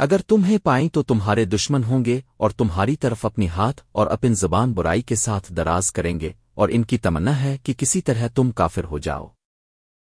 اگر تمہیں پائیں تو تمہارے دشمن ہوں گے اور تمہاری طرف اپنی ہاتھ اور اپن زبان برائی کے ساتھ دراز کریں گے اور ان کی تمنا ہے کہ کسی طرح تم کافر ہو جاؤ۔